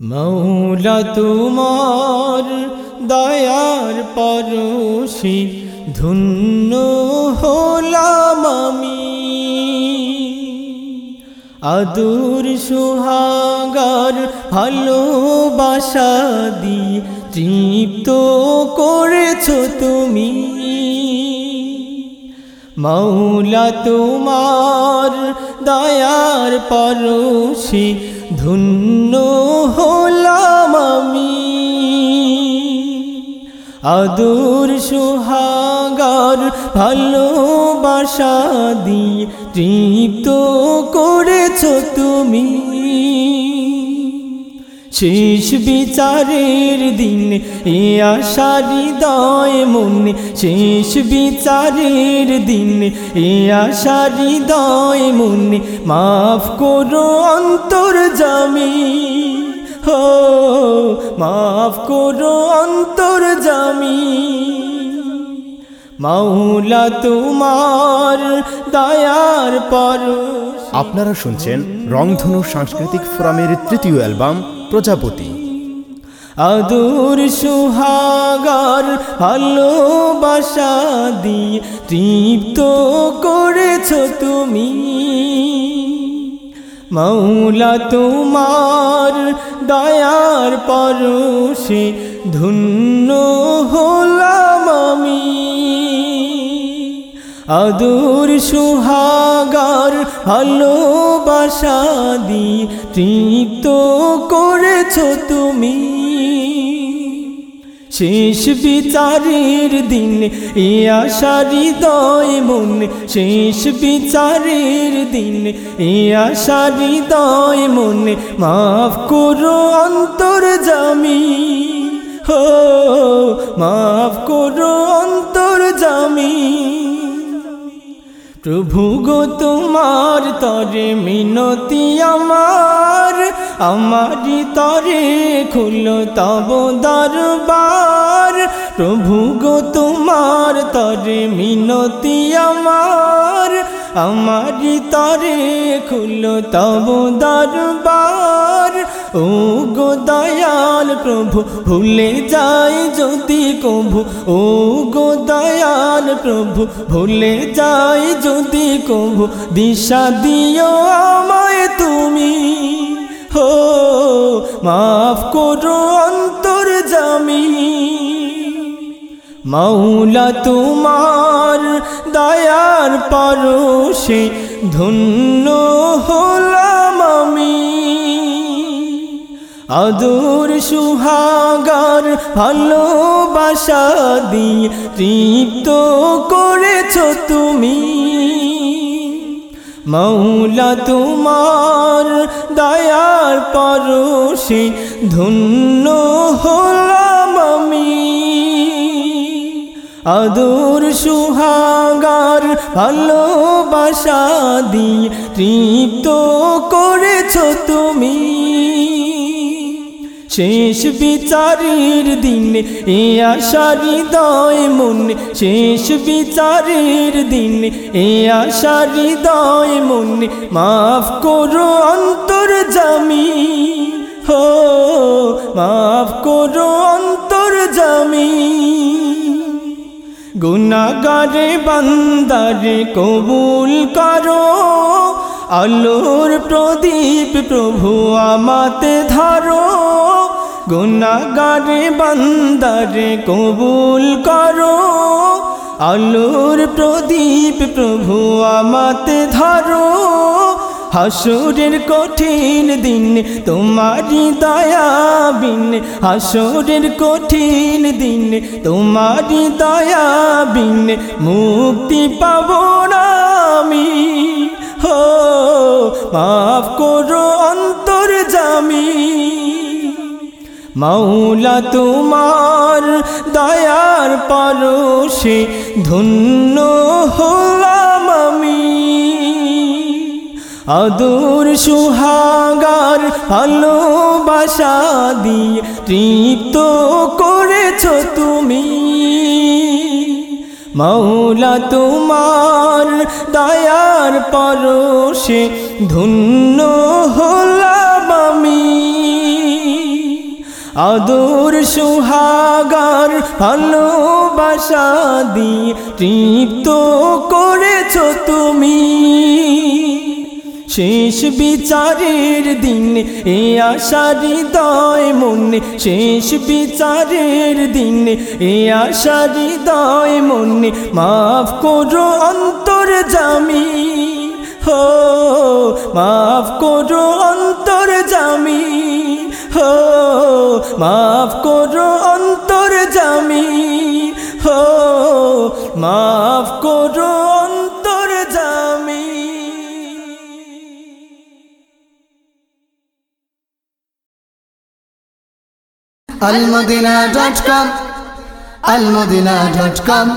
মৌলা তোমার দয়ার পরশি ধন্য হলাম আমি। আদুর সুহাগার ভালোবাসা দিয়ে তৃপ্ত করেছ তুমি। মৌলা তোমার দয়ার পরশি ধন্য হলাম আমি। আদুর সোহাগার ভালোবাসা দি তৃপ্ত করেছ তুমি। শেষ বিচারের দিন, এ আশা হৃদয় মনে। শেষ বিচারের দিন, এ আশা হৃদয় মনে। মাফ করো অন্তর জামি, হো, মাফ করো অন্তর জামি। মাওলা তোমার দয়ার পর। আপনারা শুনছেন রংধনু সাংস্কৃতিক ফোরামের তৃতীয় অ্যালবাম প্রজাপতি। আদুর সুহাগার ভালোবাসা দিয়ে তৃপ্ত করেছ তুমি। মৌলা তোমার দয়ার পরশে ধন্য হলাম আমি। আদুর সুহাগার ভালোবাসা দিয়ে তৃপ্ত করেছ তুমি। শেষ বিচারের দিন, এ আশা হৃদয় মন। শেষ বিচারের দিন, এ আশা হৃদয় মন। মাফ করো অন্তর জামি হো, মাফ করো অন্তর প্রভু গো, তোমার তরে মিনতি আমার। আমারি তরে খুলো তব দরবার। প্রভু গো, তোমার তরে মিনতি আমার। আমারি তরে খুলো তব দরবার। ও গো দয়াল প্রভু, ভুলে যায় যদি কভু। ও গো দয়াল প্রভু, ভুলে যায় যদি কভু। দিশা দিও আমায় তুমি। হো, মাফ করো অন্তর জামি। মাওলা তোমার দয়ার পরশে ধন্য আদুর, সুহাগার, ভালোবাসা দিয়ে তৃপ্ত করেছ তুমি। মৌলা তোমার দয়ার পরশে ধন্য হলাম আমি। আদুর, সুহাগার, ভালোবাসা দিয়ে তৃপ্ত করেছ তুমি। শেষ বিচারের দিন এ আশা হৃদয় মন। শেষ বিচারের দিন এ আশা হৃদয় মন। মাফ করো অন্তর জামি, হো, মাফ করো অন্তর জামি। গুনাগারে বান্দারে কবুল করো। আলোর প্রদীপ প্রভু আমাতে ধারো। গুনাগারে বান্দারে কবুল করো। আলোর প্রদীপ প্রভু আমাতে ধারো। হাসুরের কঠিন দিন তোমারি দয়া বিন। হাসুরের কঠিন দিন তোমারি দয়া বিন। মুক্তি পাব আমি। হো, মাফ করো অন্তর জামি মাওলা তোমার দয়ার পরশে ধন্য হলাম আমি। আদুর, সুহাগার, ভালোবাসা দিয়ে তৃপ্ত করেছ তুমি। মৌলা তোমার দয়ার পরশে ধন্য আদর সুহাগার ভালোবাসা দিয়ে তৃপ্ত করেছ তুমি। শেষ বিচারের দিন এ আশা হৃদয় মনে। শেষ বিচারের দিন এ আশা হৃদয় মনে। মাফ করো অন্তর জামি। হো, মাফ করো অন্তর জামি। হো মাফ করো অন্তর জামি হো মাফ করো অন্তর জামি almadina.com almadina.com